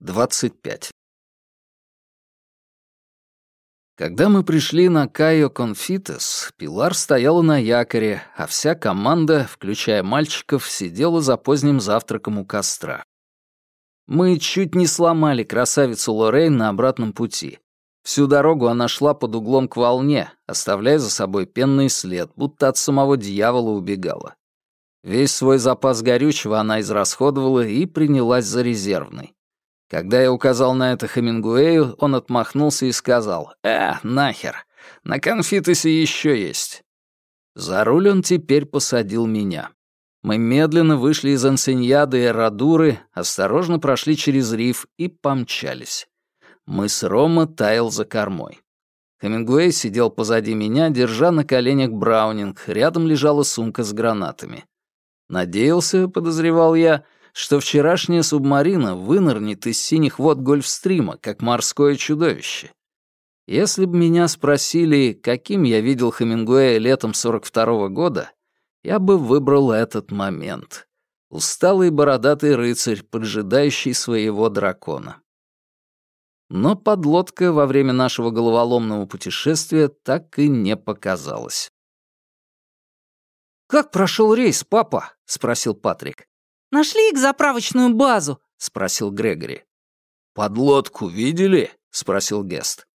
25. Когда мы пришли на Кайо Конфитес, Пилар стояла на якоре, а вся команда, включая мальчиков, сидела за поздним завтраком у костра. Мы чуть не сломали красавицу Лоррейн на обратном пути. Всю дорогу она шла под углом к волне, оставляя за собой пенный след, будто от самого дьявола убегала. Весь свой запас горючего она израсходовала и принялась за резервный. Когда я указал на это Хемингуэю, он отмахнулся и сказал «Э, нахер, на конфитесе еще есть». За руль он теперь посадил меня. Мы медленно вышли из Ансеньяды и Радуры, осторожно прошли через риф и помчались. Мыс Рома таял за кормой. Хемингуэй сидел позади меня, держа на коленях Браунинг, рядом лежала сумка с гранатами. Надеялся, подозревал я, — что вчерашняя субмарина вынырнет из синих вод Гольфстрима, как морское чудовище. Если бы меня спросили, каким я видел Хемингуэя летом 42-го года, я бы выбрал этот момент. Усталый бородатый рыцарь, поджидающий своего дракона. Но подлодка во время нашего головоломного путешествия так и не показалась. «Как прошел рейс, папа?» — спросил Патрик. Нашли их заправочную базу?» — спросил Грегори. «Подлодку видели?» — спросил Гест.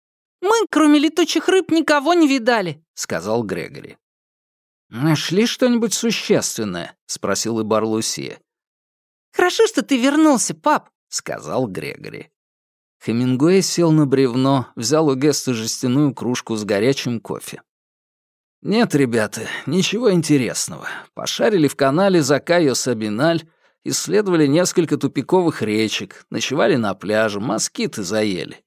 «Мы, кроме летучих рыб, никого не видали», — сказал Грегори. «Нашли что-нибудь существенное?» — спросил и Барлусия. «Хорошо, что ты вернулся, пап», — сказал Грегори. Хемингуэй сел на бревно, взял у Геста жестяную кружку с горячим кофе. «Нет, ребята, ничего интересного. Пошарили в канале за Кайо Сабиналь, исследовали несколько тупиковых речек, ночевали на пляже, москиты заели.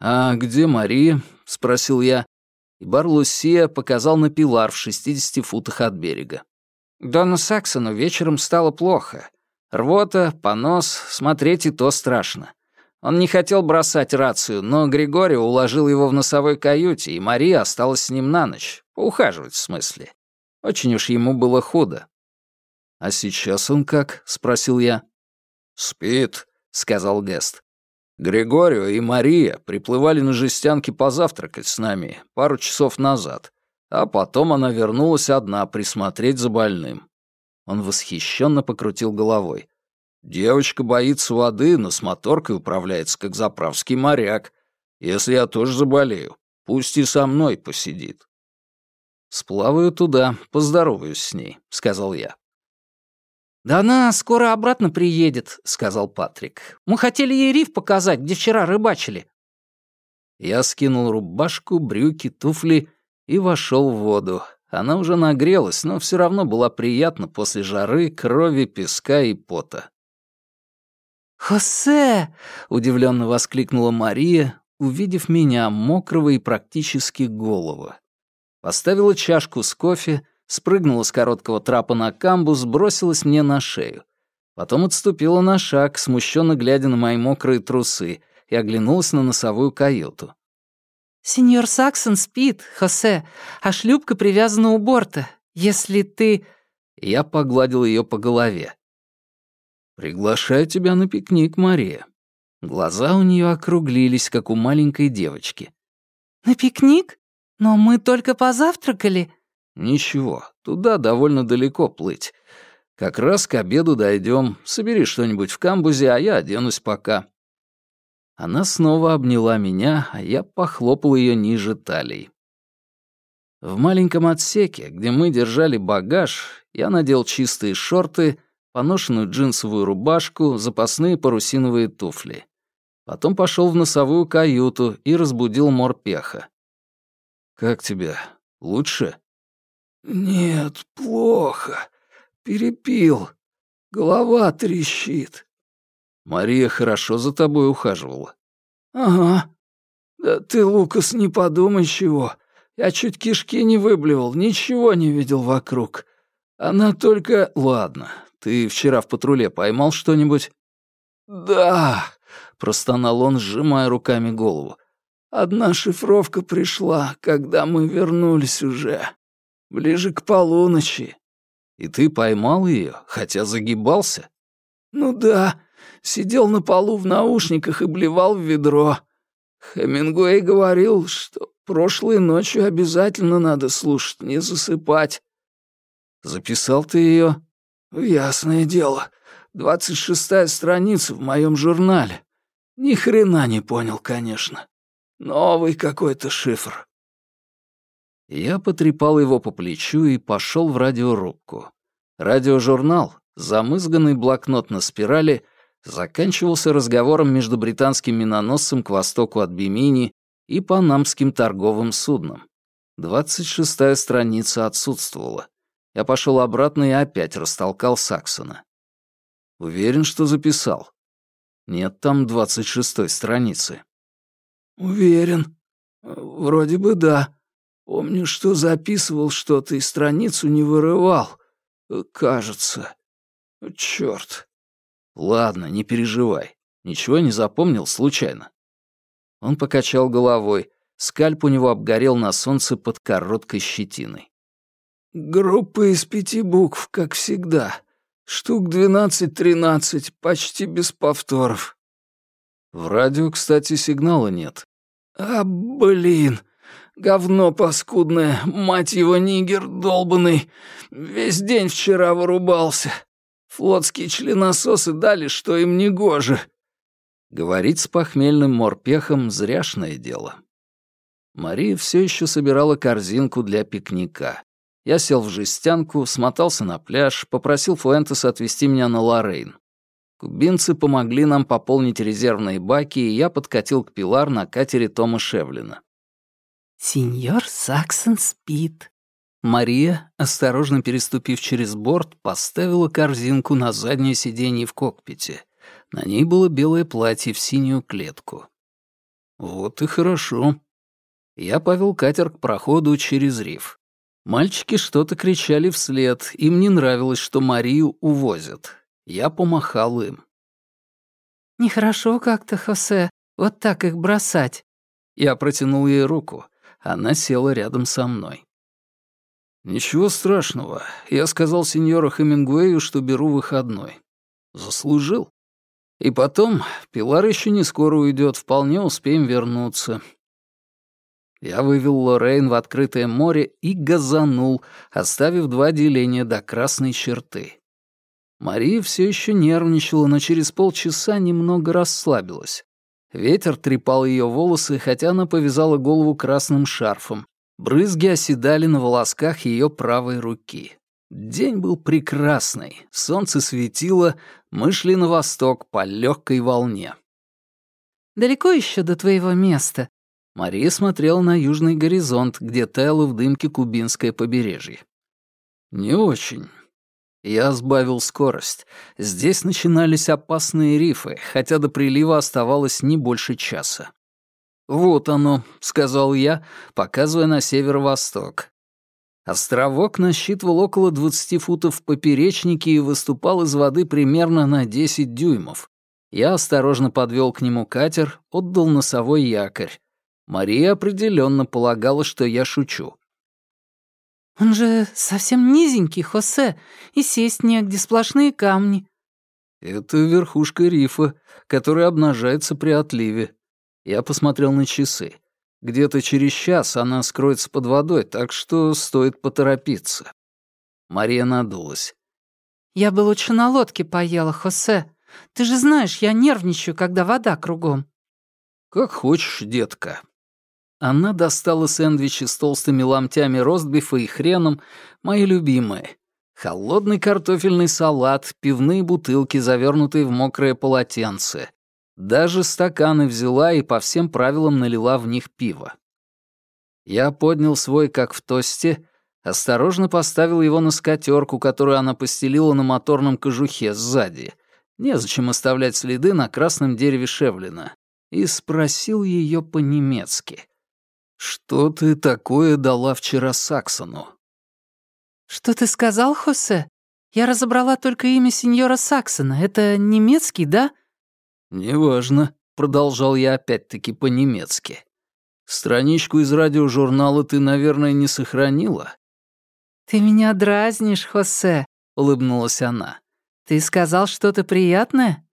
«А где Мария?» — спросил я. И бар Лусия показал на пилар в 60 футах от берега. Дону Саксону вечером стало плохо. Рвота, понос, смотреть и то страшно. Он не хотел бросать рацию, но Григорий уложил его в носовой каюте, и Мария осталась с ним на ночь. Поухаживать, в смысле. Очень уж ему было худо. «А сейчас он как?» — спросил я. «Спит», — сказал Гест. «Григорио и Мария приплывали на жестянке позавтракать с нами пару часов назад, а потом она вернулась одна присмотреть за больным». Он восхищенно покрутил головой. «Девочка боится воды, но с моторкой управляется, как заправский моряк. Если я тоже заболею, пусть и со мной посидит». «Сплаваю туда, поздороваюсь с ней», — сказал я. «Да она скоро обратно приедет», — сказал Патрик. «Мы хотели ей риф показать, где вчера рыбачили». Я скинул рубашку, брюки, туфли и вошел в воду. Она уже нагрелась, но все равно была приятна после жары, крови, песка и пота. «Хосе!» — удивленно воскликнула Мария, увидев меня, мокрого и практически голого. Поставила чашку с кофе, спрыгнула с короткого трапа на камбус, бросилась мне на шею. Потом отступила на шаг, смущенно глядя на мои мокрые трусы, и оглянулась на носовую каюту. «Сеньор Саксон спит, Хосе, а шлюпка привязана у борта. Если ты...» Я погладил ее по голове. «Приглашаю тебя на пикник, Мария». Глаза у нее округлились, как у маленькой девочки. «На пикник? Но мы только позавтракали», «Ничего, туда довольно далеко плыть. Как раз к обеду дойдем. Собери что-нибудь в камбузе, а я оденусь пока». Она снова обняла меня, а я похлопал ее ниже талии. В маленьком отсеке, где мы держали багаж, я надел чистые шорты, поношенную джинсовую рубашку, запасные парусиновые туфли. Потом пошел в носовую каюту и разбудил морпеха. «Как тебе? Лучше?» «Нет, плохо. Перепил. Голова трещит». «Мария хорошо за тобой ухаживала». «Ага. Да ты, Лукас, не подумай чего. Я чуть кишки не выблевал, ничего не видел вокруг. Она только...» «Ладно. Ты вчера в патруле поймал что-нибудь?» «Да», — простонал он, сжимая руками голову. «Одна шифровка пришла, когда мы вернулись уже. Ближе к полуночи. И ты поймал ее, хотя загибался? Ну да, Сидел на полу в наушниках и блевал в ведро. Хемингуэй говорил, что прошлой ночью обязательно надо слушать, не засыпать. Записал ты ее? Ясное дело. Двадцать шестая страница в моем журнале. Ни хрена не понял, конечно. Новый какой-то шифр. Я потрепал его по плечу и пошел в радиорубку. Радиожурнал, замызганный блокнот на спирали, заканчивался разговором между британским миноносцем к востоку от Бимини и панамским торговым судном. Двадцать шестая страница отсутствовала. Я пошел обратно и опять растолкал Саксона. Уверен, что записал. Нет там двадцать шестой страницы. Уверен. Вроде бы да. Помню, что записывал что-то и страницу не вырывал. Кажется. Чёрт. Ладно, не переживай. Ничего не запомнил случайно. Он покачал головой. Скальп у него обгорел на солнце под короткой щетиной. Группа из пяти букв, как всегда. Штук двенадцать-тринадцать, почти без повторов. В радио, кстати, сигнала нет. А, блин, говно паскудное, мать его, нигер долбанный. Весь день вчера вырубался. Флотские членососы дали, что им не гоже. Говорить с похмельным морпехом — зряшное дело. Мария все еще собирала корзинку для пикника. Я сел в жестянку, смотался на пляж, попросил Фуэнтеса отвезти меня на Лоррейн. Кубинцы помогли нам пополнить резервные баки, и я подкатил к Пилар на катере Тома Шевлина. «Сеньор Саксон спит». Мария, осторожно переступив через борт, поставила корзинку на заднее сиденье в кокпите. На ней было белое платье в синюю клетку. Вот и хорошо. Я повел катер к проходу через риф. Мальчики что-то кричали вслед, им не нравилось, что Марию увозят. Я помахал им. «Нехорошо как-то, Хосе, вот так их бросать». Я протянул ей руку. Она села рядом со мной. «Ничего страшного. Я сказал сеньору Хемингуэю, что беру выходной. Заслужил. И потом, Пилар еще не скоро уйдет, вполне успеем вернуться. Я вывел Лоррейн в открытое море и газанул, оставив два деления до красной черты. Мария все еще нервничала, но через полчаса немного расслабилась. Ветер трепал ее волосы, хотя она повязала голову красным шарфом. Брызги оседали на волосках ее правой руки. День был прекрасный, солнце светило, мы шли на восток по легкой волне. «Далеко еще до твоего места?» Мария смотрела на южный горизонт, где таяло в дымке кубинское побережье. «Не очень». Я сбавил скорость. Здесь начинались опасные рифы, хотя до прилива оставалось не больше часа. «Вот оно», — сказал я, показывая на северо-восток. Островок насчитывал около 20 футов в поперечнике и выступал из воды примерно на 10 дюймов. Я осторожно подвел к нему катер, отдал носовой якорь. Мария определенно полагала, что я шучу. «Он же совсем низенький, Хосе, и сесть негде, сплошные камни». «Это верхушка рифа, которая обнажается при отливе». Я посмотрел на часы. Где-то через час она скроется под водой, так что стоит поторопиться. Мария надулась. «Я бы лучше на лодке поела, Хосе. Ты же знаешь, я нервничаю, когда вода кругом». «Как хочешь, детка», она достала сэндвичи с толстыми ломтями ростбифа и хреном, мои любимые. Холодный картофельный салат, пивные бутылки, завернутые в мокрое полотенце. Даже стаканы взяла и по всем правилам налила в них пиво. Я поднял свой, как в тосте, осторожно поставил его на скатерку, которую она постелила на моторном кожухе сзади. Незачем оставлять следы на красном дереве Шевлина. И спросил ее по-немецки. «Что ты такое дала вчера Саксону?» «Что ты сказал, Хосе? Я разобрала только имя сеньора Саксона. Это немецкий, да?» «Неважно», — продолжал я опять-таки по-немецки. «Страничку из радиожурнала ты, наверное, не сохранила?» «Ты меня дразнишь, Хосе», — улыбнулась она. «Ты сказал что-то приятное?»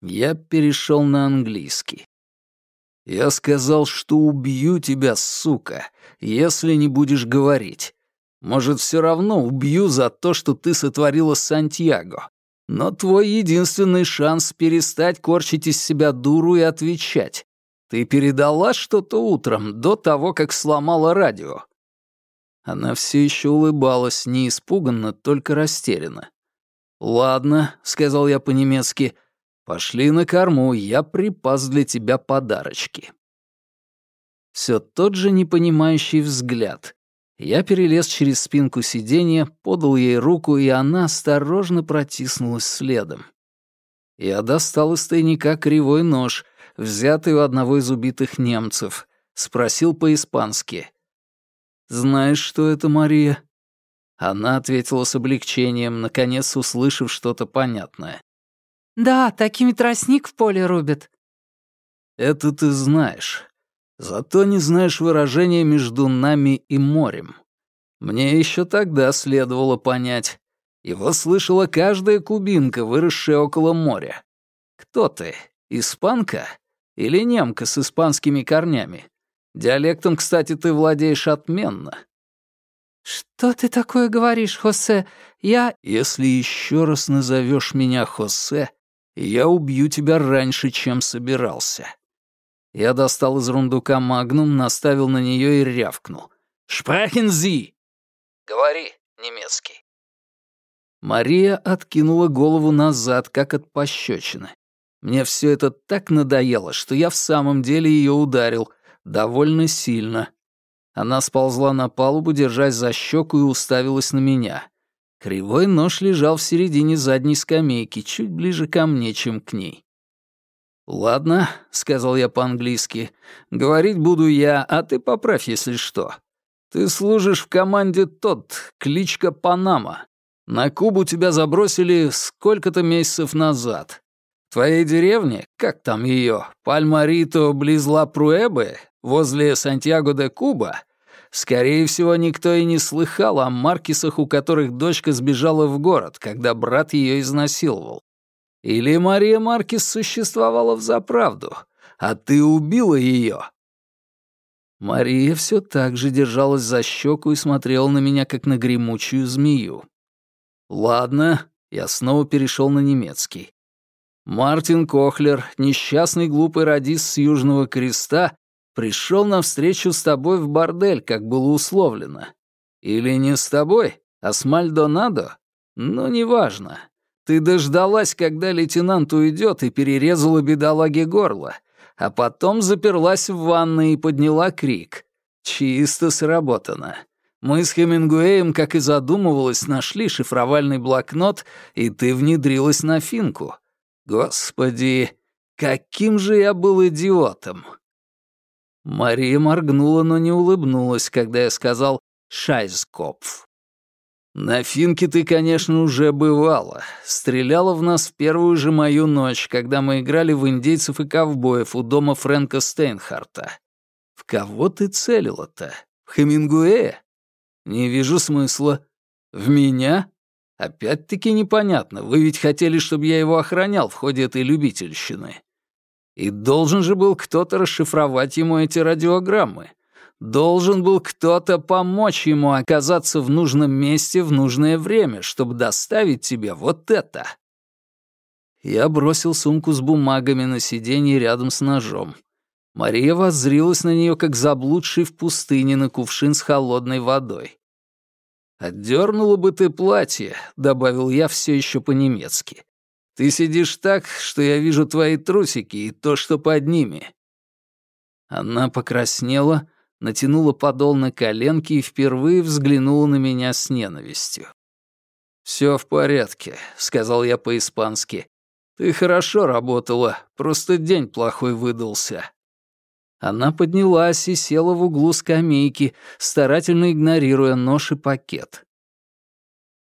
Я перешел на английский. «Я сказал, что убью тебя, сука, если не будешь говорить. Может, все равно убью за то, что ты сотворила Сантьяго. Но твой единственный шанс перестать корчить из себя дуру и отвечать. Ты передала что-то утром, до того, как сломала радио?» Она все еще улыбалась, не испуганно, только растерянно. «Ладно», — сказал я по-немецки, — «пошли на корму, я припас для тебя подарочки». Все тот же непонимающий взгляд. Я перелез через спинку сиденья, подал ей руку, и она осторожно протиснулась следом. Я достал из тайника кривой нож, взятый у одного из убитых немцев, спросил по-испански. «Знаешь, что это, Мария?» Она ответила с облегчением, наконец услышав что-то понятное. «Да, такими тростник в поле рубят». «Это ты знаешь. Зато не знаешь выражения между нами и морем. Мне еще тогда следовало понять. Его слышала каждая кубинка, выросшая около моря. Кто ты, испанка или немка с испанскими корнями? Диалектом, кстати, ты владеешь отменно. «Что ты такое говоришь, Хосе? Я...» «Если еще раз назовешь меня Хосе, я убью тебя раньше, чем собирался». Я достал из рундука магнум, наставил на нее и рявкнул. «Шпрахен зи!» «Говори, немецкий». Мария откинула голову назад, как от пощечины. Мне все это так надоело, что я в самом деле ее ударил, довольно сильно. Она сползла на палубу, держась за щеку и уставилась на меня. Кривой нож лежал в середине задней скамейки, чуть ближе ко мне, чем к ней. «Ладно», — сказал я по-английски, — «говорить буду я, а ты поправь, если что. Ты служишь в команде тот, кличка Панама. На Кубу тебя забросили сколько-то месяцев назад. В твоей деревне, как там ее, Пальмарито близ Ла-Пруэбе, возле Сантьяго-де-Куба, скорее всего, никто и не слыхал о Маркисах, у которых дочка сбежала в город, когда брат ее изнасиловал. Или Мария Маркис существовала взаправду, а ты убила ее. Мария все так же держалась за щеку и смотрела на меня, как на гремучую змею. Ладно, я снова перешел на немецкий. Мартин Кохлер, несчастный глупый радист с Южного Креста, пришел на встречу с тобой в бордель, как было условлено. Или не с тобой, а с Мальдонадо? Ну, неважно. Ты дождалась, когда лейтенант уйдет, и перерезала бедолаге горло, а потом заперлась в ванной и подняла крик. Чисто сработано. Мы с Хемингуэем, как и задумывалось, нашли шифровальный блокнот, и ты внедрилась на финку. Господи, каким же я был идиотом!» Мария моргнула, но не улыбнулась, когда я сказал «Шайзкопф». «На финке ты, конечно, уже бывала. Стреляла в нас в первую же мою ночь, когда мы играли в индейцев и ковбоев у дома Фрэнка Стейнхарта. В кого ты целила-то? В Хемингуэя? Не вижу смысла. В меня? Опять-таки непонятно. Вы ведь хотели, чтобы я его охранял в ходе этой любительщины. И должен же был кто-то расшифровать ему эти радиограммы. Должен был кто-то помочь ему оказаться в нужном месте в нужное время, чтобы доставить тебе вот это. Я бросил сумку с бумагами на сиденье рядом с ножом. Мария воззрилась на нее, как заблудший в пустыне на кувшин с холодной водой. «Отдернула бы ты платье», — добавил я все еще по-немецки. «Ты сидишь так, что я вижу твои трусики и то, что под ними». Она покраснела, натянула подол на коленки и впервые взглянула на меня с ненавистью. «Всё в порядке», — сказал я по-испански. «Ты хорошо работала, просто день плохой выдался». Она поднялась и села в углу скамейки, старательно игнорируя нож и пакет.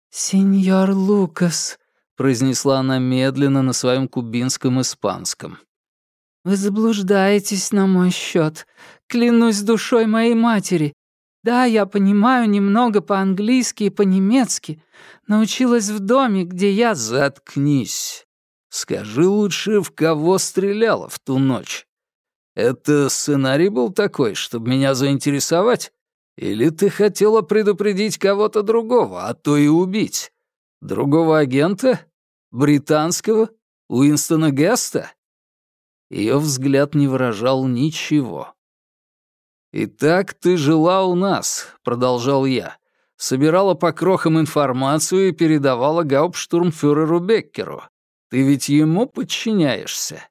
«Сеньор Лукас», — произнесла она медленно на своем кубинском испанском. «Вы заблуждаетесь на мой счет. Клянусь душой моей матери. Да, я понимаю немного по-английски и по-немецки. Научилась в доме, где я...» «Заткнись», Скажи лучше, в кого стреляла в ту ночь? Это сценарий был такой, чтобы меня заинтересовать? Или ты хотела предупредить кого-то другого, а то и убить? Другого агента? Британского? Уинстона Геста?» Ее взгляд не выражал ничего. «Итак, ты жила у нас», — продолжал я. «Собирала по крохам информацию и передавала гауптштурмфюреру Беккеру. Ты ведь ему подчиняешься».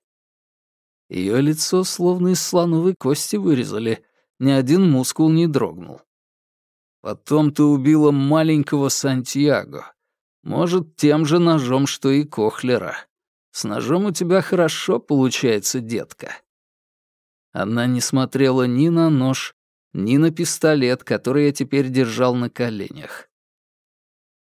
Ее лицо словно из слоновой кости вырезали, ни один мускул не дрогнул. Потом ты убила маленького Сантьяго. Может, тем же ножом, что и Кохлера. С ножом у тебя хорошо получается, детка. Она не смотрела ни на нож, ни на пистолет, который я теперь держал на коленях.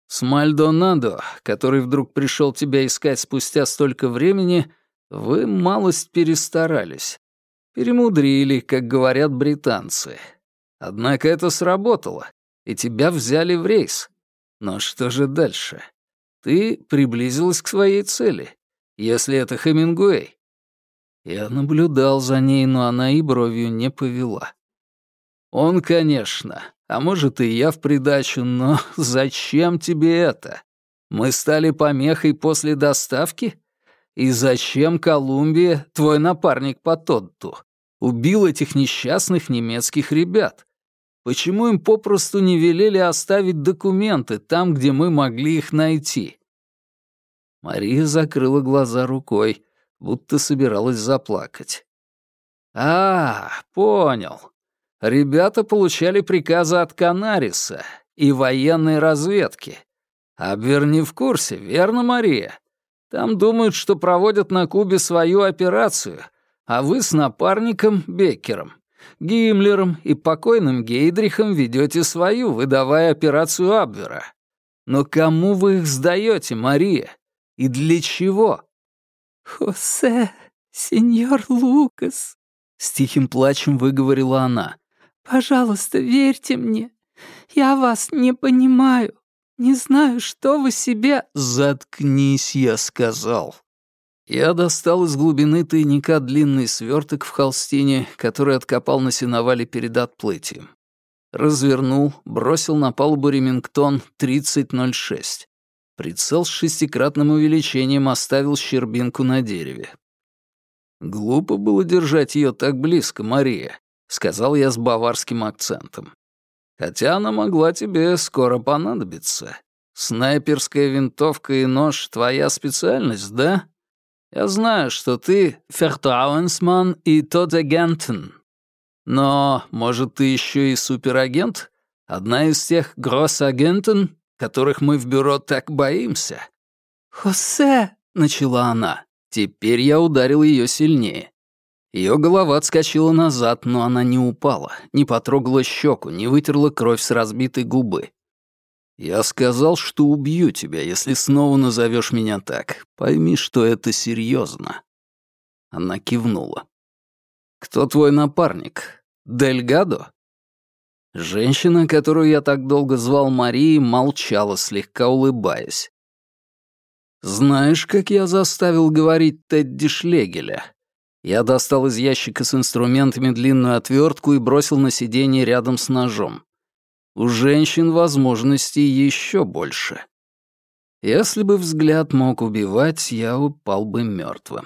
С Мальдонадо, который вдруг пришел тебя искать спустя столько времени, вы малость перестарались. Перемудрили, как говорят британцы. Однако это сработало, и тебя взяли в рейс. Но что же дальше? Ты приблизилась к своей цели, если это Хемингуэй. Я наблюдал за ней, но она и бровью не повела. Он, конечно, а может и я в придачу, но зачем тебе это? Мы стали помехой после доставки? И зачем Колумбия, твой напарник по Тодду, убил этих несчастных немецких ребят? Почему им попросту не велели оставить документы там, где мы могли их найти? Мария закрыла глаза рукой, будто собиралась заплакать. «А, понял. Ребята получали приказы от Канариса и военной разведки. Абвер не в курсе, верно, Мария? Там думают, что проводят на Кубе свою операцию, а вы с напарником Беккером, Гиммлером и покойным Гейдрихом ведете свою, выдавая операцию Абвера. Но кому вы их сдаете, Мария? И для чего?» «Хосе, сеньор Лукас», — с тихим плачем выговорила она, — «пожалуйста, верьте мне. Я вас не понимаю. Не знаю, что вы себе...» «Заткнись», — я сказал. Я достал из глубины тайника длинный сверток в холстине, который откопал на сеновале перед отплытием. Развернул, бросил на палубу Ремингтон 3006. Прицел с шестикратным увеличением оставил щербинку на дереве. «Глупо было держать ее так близко, Мария», — сказал я с баварским акцентом. «Хотя она могла тебе скоро понадобиться. Снайперская винтовка и нож — твоя специальность, да? Я знаю, что ты Фертауэнсман и Тодегентен. Но, может, ты еще и суперагент? Одна из тех гроссагентен, которых мы в бюро так боимся». «Хосе!» — начала она. Теперь я ударил ее сильнее. Ее голова отскочила назад, но она не упала, не потрогала щеку, не вытерла кровь с разбитой губы. «Я сказал, что убью тебя, если снова назовешь меня так. Пойми, что это серьезно. Она кивнула. «Кто твой напарник? Дельгадо?» Женщина, которую я так долго звал Марией, молчала, слегка улыбаясь. «Знаешь, как я заставил говорить Тедди Шлегеля?» Я достал из ящика с инструментами длинную отвертку и бросил на сиденье рядом с ножом. У женщин возможностей еще больше. Если бы взгляд мог убивать, я упал бы мертвым.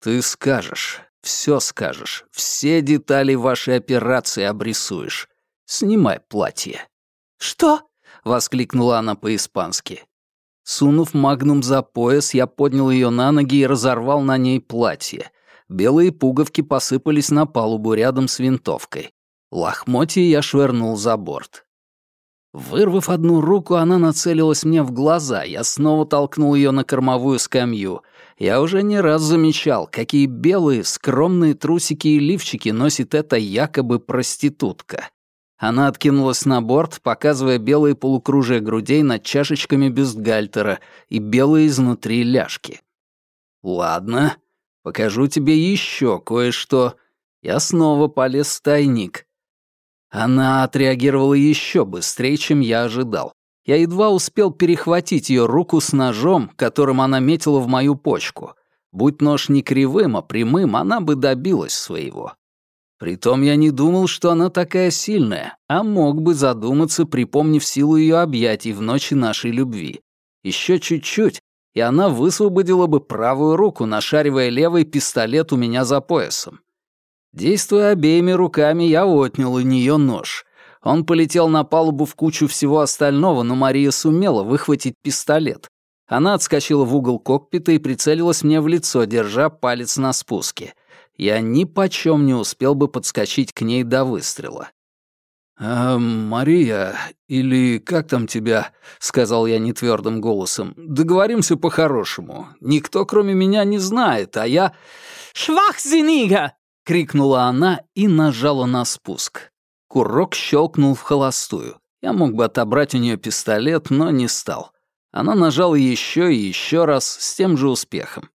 Ты скажешь, все скажешь, все детали вашей операции обрисуешь. Снимай платье». «Что?» — воскликнула она по-испански. Сунув магнум за пояс, я поднял ее на ноги и разорвал на ней платье. Белые пуговки посыпались на палубу рядом с винтовкой. Лохмотья я швырнул за борт. Вырвав одну руку, она нацелилась мне в глаза. Я снова толкнул ее на кормовую скамью. Я уже не раз замечал, какие белые, скромные трусики и лифчики носит эта якобы проститутка. Она откинулась на борт, показывая белые полукружия грудей над чашечками бюстгальтера и белые изнутри ляжки. «Ладно, покажу тебе еще кое-что». Я снова полез в тайник. Она отреагировала еще быстрее, чем я ожидал. Я едва успел перехватить ее руку с ножом, которым она метила в мою почку. Будь нож не кривым, а прямым, она бы добилась своего. Притом я не думал, что она такая сильная, а мог бы задуматься, припомнив силу ее объятий в ночи нашей любви. Еще чуть-чуть, и она высвободила бы правую руку, нашаривая левый пистолет у меня за поясом. Действуя обеими руками, я отнял у нее нож. Он полетел на палубу в кучу всего остального, но Мария сумела выхватить пистолет. Она отскочила в угол кокпита и прицелилась мне в лицо, держа палец на спуске — я ни почем не успел бы подскочить к ней до выстрела. «А, Мария, или как там тебя?» — сказал я нетвердым голосом. «Договоримся по-хорошему. Никто, кроме меня, не знает, а я...» «Швахзенига!» — крикнула она и нажала на спуск. Курок щелкнул в холостую. Я мог бы отобрать у нее пистолет, но не стал. Она нажала еще и еще раз с тем же успехом.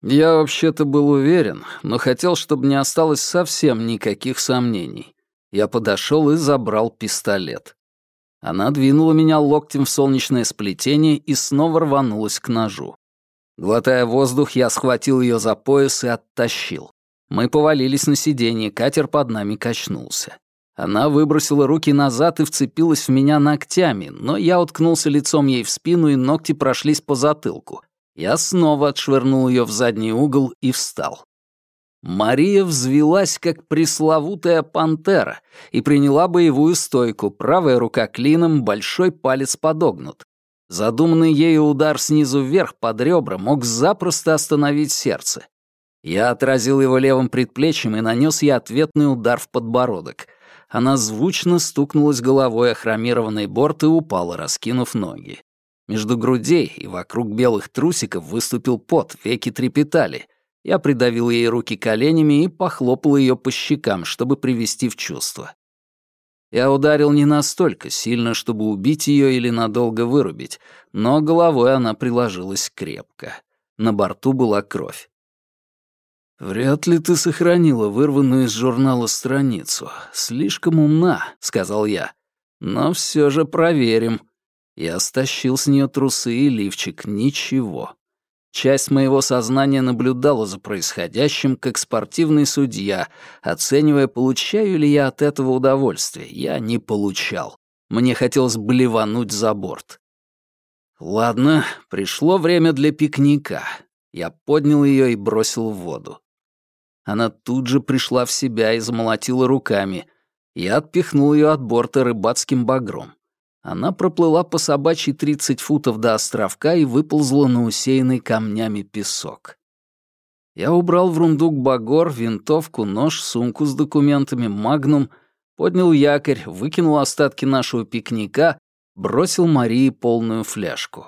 Я вообще-то был уверен, но хотел, чтобы не осталось совсем никаких сомнений. Я подошел и забрал пистолет. Она двинула меня локтем в солнечное сплетение и снова рванулась к ножу. Глотая воздух, я схватил ее за пояс и оттащил. Мы повалились на сиденье, катер под нами качнулся. Она выбросила руки назад и вцепилась в меня ногтями, но я уткнулся лицом ей в спину, и ногти прошлись по затылку. Я снова отшвырнул ее в задний угол и встал. Мария взвелась, как пресловутая пантера, и приняла боевую стойку, правая рука клином, большой палец подогнут. Задуманный ею удар снизу вверх под ребра мог запросто остановить сердце. Я отразил его левым предплечьем и нанес ей ответный удар в подбородок. Она звучно стукнулась головой о хромированный борт и упала, раскинув ноги. Между грудей и вокруг белых трусиков выступил пот, веки трепетали. Я придавил ей руки коленями и похлопал ее по щекам, чтобы привести в чувство. Я ударил не настолько сильно, чтобы убить ее или надолго вырубить, но головой она приложилась крепко. На борту была кровь. «Вряд ли ты сохранила вырванную из журнала страницу. Слишком умна», — сказал я. «Но все же проверим». Я стащил с нее трусы и лифчик. Ничего. Часть моего сознания наблюдала за происходящим, как спортивный судья, оценивая, получаю ли я от этого удовольствие. Я не получал. Мне хотелось блевануть за борт. Ладно, пришло время для пикника. Я поднял ее и бросил в воду. Она тут же пришла в себя и замолотила руками. Я отпихнул ее от борта рыбацким багром. Она проплыла по собачьей 30 футов до островка и выползла на усеянный камнями песок. Я убрал в рундук багор, винтовку, нож, сумку с документами, магнум, поднял якорь, выкинул остатки нашего пикника, бросил Марии полную фляжку.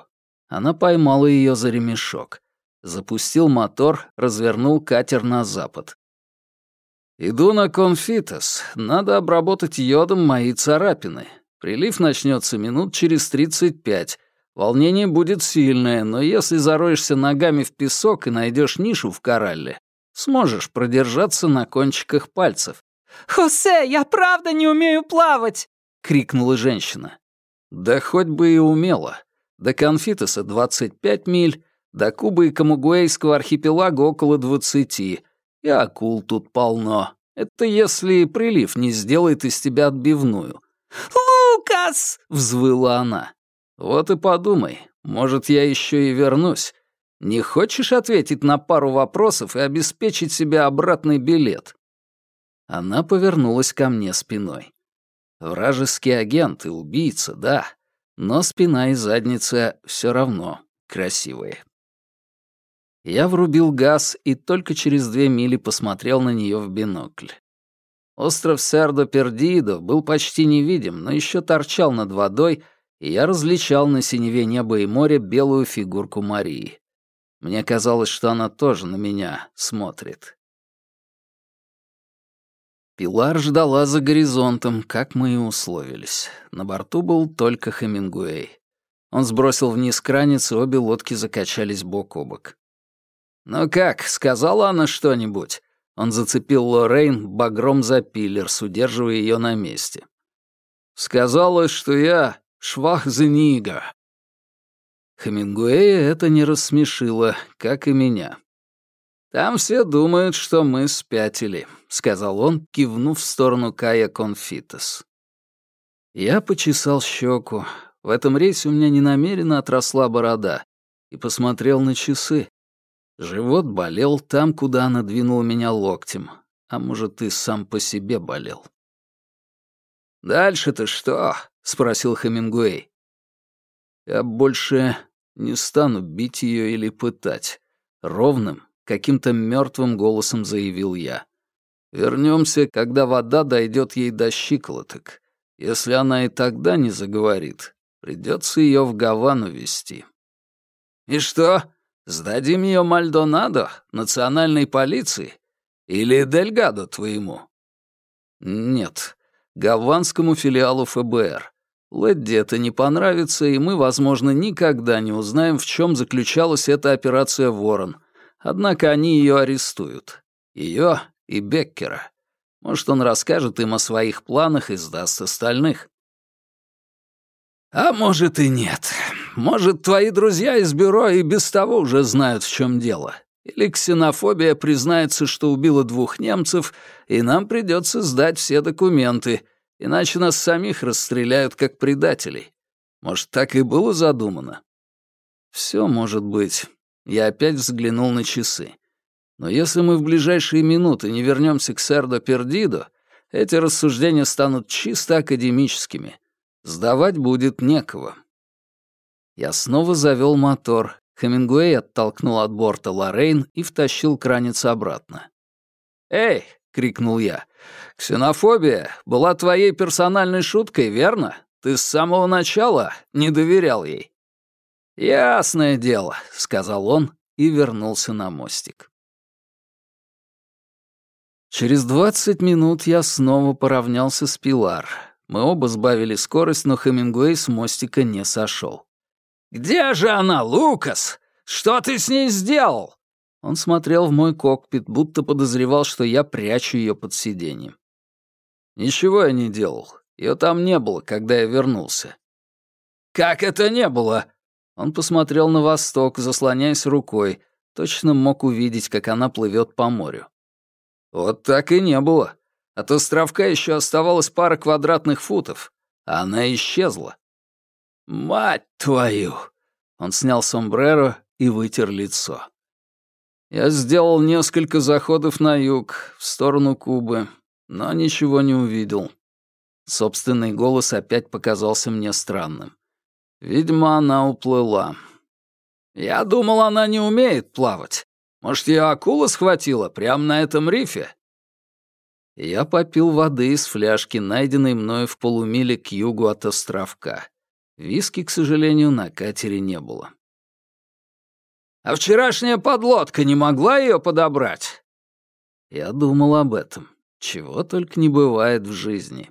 Она поймала ее за ремешок. Запустил мотор, развернул катер на запад. «Иду на конфитес. Надо обработать йодом мои царапины. Прилив начнется минут через 35. Волнение будет сильное, но если зароешься ногами в песок и найдешь нишу в коралле, сможешь продержаться на кончиках пальцев. «Хосе, я правда не умею плавать!» — крикнула женщина. Да хоть бы и умела. До Конфитеса 25 миль, до Кубы и Камугуэйского архипелага около 20, и акул тут полно. Это если прилив не сделает из тебя отбивную. Лукас!» — взвыла она. «Вот и подумай, может, я еще и вернусь. Не хочешь ответить на пару вопросов и обеспечить себе обратный билет?» Она повернулась ко мне спиной. Вражеский агент и убийца, да, но спина и задница все равно красивые. Я врубил газ и только через две мили посмотрел на нее в бинокль. Остров Сердо-Пердидо был почти невидим, но еще торчал над водой, и я различал на синеве неба и моря белую фигурку Марии. Мне казалось, что она тоже на меня смотрит. Пилар ждала за горизонтом, как мы и условились. На борту был только Хемингуэй. Он сбросил вниз кранец, и обе лодки закачались бок о бок. «Ну как, сказала она что-нибудь?» Он зацепил Лоррейн багром за пиллерс, удерживая ее на месте. «Сказала, что я Швахзенига». Хемингуэя это не рассмешило, как и меня. «Там все думают, что мы спятили», — сказал он, кивнув в сторону Кая Конфитес. Я почесал щеку. В этом рейсе у меня ненамеренно отросла борода. И посмотрел на часы. Живот болел там, куда она двинула меня локтем. А может, и сам по себе болел. «Дальше-то что?» — спросил Хемингуэй. «Я больше не стану бить ее или пытать. Ровным, каким-то мертвым голосом заявил я. Вернемся, когда вода дойдет ей до щиколоток. Если она и тогда не заговорит, придется ее в Гавану везти. И что, сдадим ее Мальдонадо, национальной полиции? Или Дельгадо твоему? Нет, гаванскому филиалу ФБР. Лэдди это не понравится, и мы, возможно, никогда не узнаем, в чем заключалась эта операция «Ворон». Однако они ее арестуют. Ее и Беккера. Может, он расскажет им о своих планах и сдаст остальных. А может и нет. Может, твои друзья из бюро и без того уже знают, в чем дело. Или ксенофобия признается, что убила двух немцев, и нам придется сдать все документы, иначе нас самих расстреляют как предателей. Может, так и было задумано? Все может быть. Я опять взглянул на часы. Но если мы в ближайшие минуты не вернемся к Сердо Пердидо, эти рассуждения станут чисто академическими. Сдавать будет некого. Я снова завел мотор. Хемингуэй оттолкнул от борта Лоррейн и втащил кранец обратно. «Эй!» — крикнул я. «Ксенофобия была твоей персональной шуткой, верно? Ты с самого начала не доверял ей». «Ясное дело», — сказал он и вернулся на мостик. Через двадцать минут я снова поравнялся с Пилар. Мы оба сбавили скорость, но Хемингуэй с мостика не сошел. «Где же она, Лукас? Что ты с ней сделал?» Он смотрел в мой кокпит, будто подозревал, что я прячу ее под сиденьем. «Ничего я не делал. Ее там не было, когда я вернулся». «Как это не было?» Он посмотрел на восток, заслоняясь рукой, точно мог увидеть, как она плывет по морю. Вот так и не было. От островка еще оставалось пара квадратных футов, а она исчезла. «Мать твою!» Он снял сомбреро и вытер лицо. Я сделал несколько заходов на юг, в сторону Кубы, но ничего не увидел. Собственный голос опять показался мне странным. Видимо, она уплыла. Я думал, она не умеет плавать. Может, ее акула схватила прямо на этом рифе?» Я попил воды из фляжки, найденной мною в полумиле к югу от островка. Виски, к сожалению, на катере не было. «А вчерашняя подлодка не могла ее подобрать?» Я думал об этом. Чего только не бывает в жизни.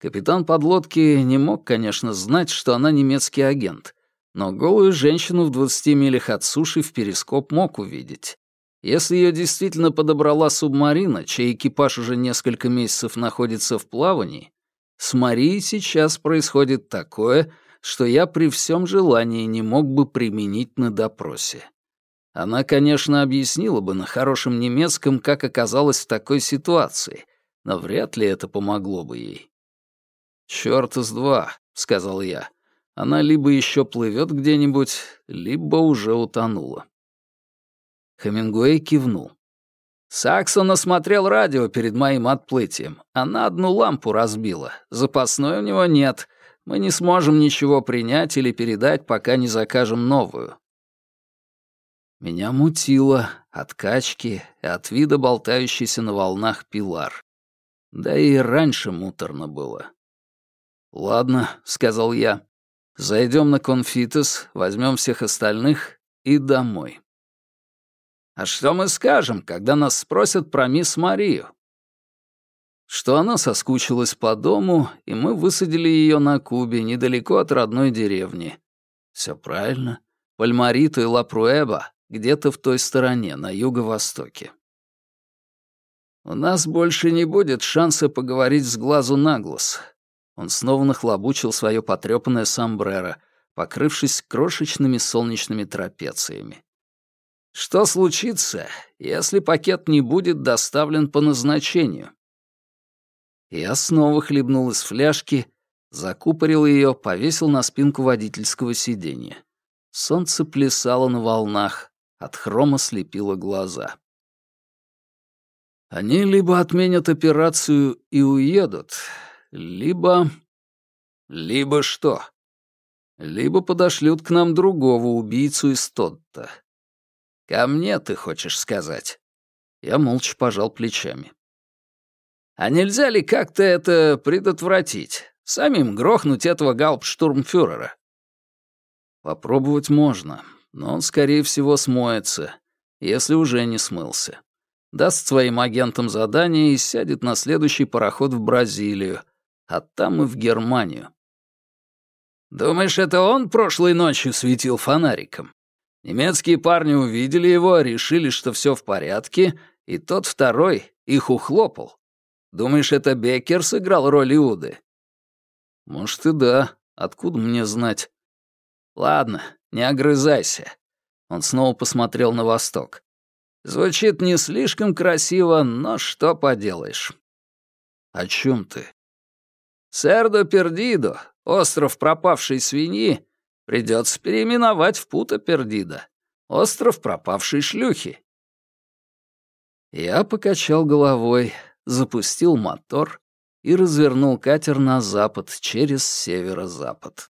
Капитан подлодки не мог, конечно, знать, что она немецкий агент, но голую женщину в 20 милях от суши в перископ мог увидеть. Если ее действительно подобрала субмарина, чей экипаж уже несколько месяцев находится в плавании, с Марией сейчас происходит такое, что я при всем желании не мог бы применить на допросе. Она, конечно, объяснила бы на хорошем немецком, как оказалась в такой ситуации, но вряд ли это помогло бы ей. «Чёрт из два», — сказал я. Она либо еще плывет где-нибудь, либо уже утонула. Хемингуэй кивнул. Саксон осмотрел радио перед моим отплытием. Она одну лампу разбила. Запасной у него нет. Мы не сможем ничего принять или передать, пока не закажем новую. Меня мутило от качки и от вида болтающейся на волнах пилар. Да и раньше муторно было. «Ладно», — сказал я. Зайдем на конфитес, возьмем всех остальных и домой. А что мы скажем, когда нас спросят про мисс Марию? Что она соскучилась по дому, и мы высадили ее на Кубе, недалеко от родной деревни. Все правильно. Пальмариту и Лапруэба где-то в той стороне, на юго-востоке. У нас больше не будет шанса поговорить с глазу на глаз. Он снова нахлобучил свое потрёпанное сомбреро, покрывшись крошечными солнечными трапециями. «Что случится, если пакет не будет доставлен по назначению?» Я снова хлебнул из фляжки, закупорил ее, повесил на спинку водительского сиденья. Солнце плясало на волнах, от хрома слепило глаза. Они либо отменят операцию и уедут, либо... Либо что? Либо подошлют к нам другого убийцу из Тодта. Ко мне, ты хочешь сказать? Я молча пожал плечами. А нельзя ли как-то это предотвратить? Самим грохнуть этого гауптштурмфюрера? Попробовать можно, но он, скорее всего, смоется, если уже не смылся даст своим агентам задание и сядет на следующий пароход в Бразилию, а там и в Германию. «Думаешь, это он прошлой ночью светил фонариком? Немецкие парни увидели его, решили, что все в порядке, и тот второй их ухлопал. Думаешь, это Беккер сыграл роль Иуды?» «Может, и да. Откуда мне знать?» «Ладно, не огрызайся». Он снова посмотрел на восток. Звучит не слишком красиво, но что поделаешь. О чем ты? Сердо Пердидо, остров пропавшей свиньи, придется переименовать в Пута Пердидо, остров пропавшей шлюхи. Я покачал головой, запустил мотор и развернул катер на запад через северо-запад.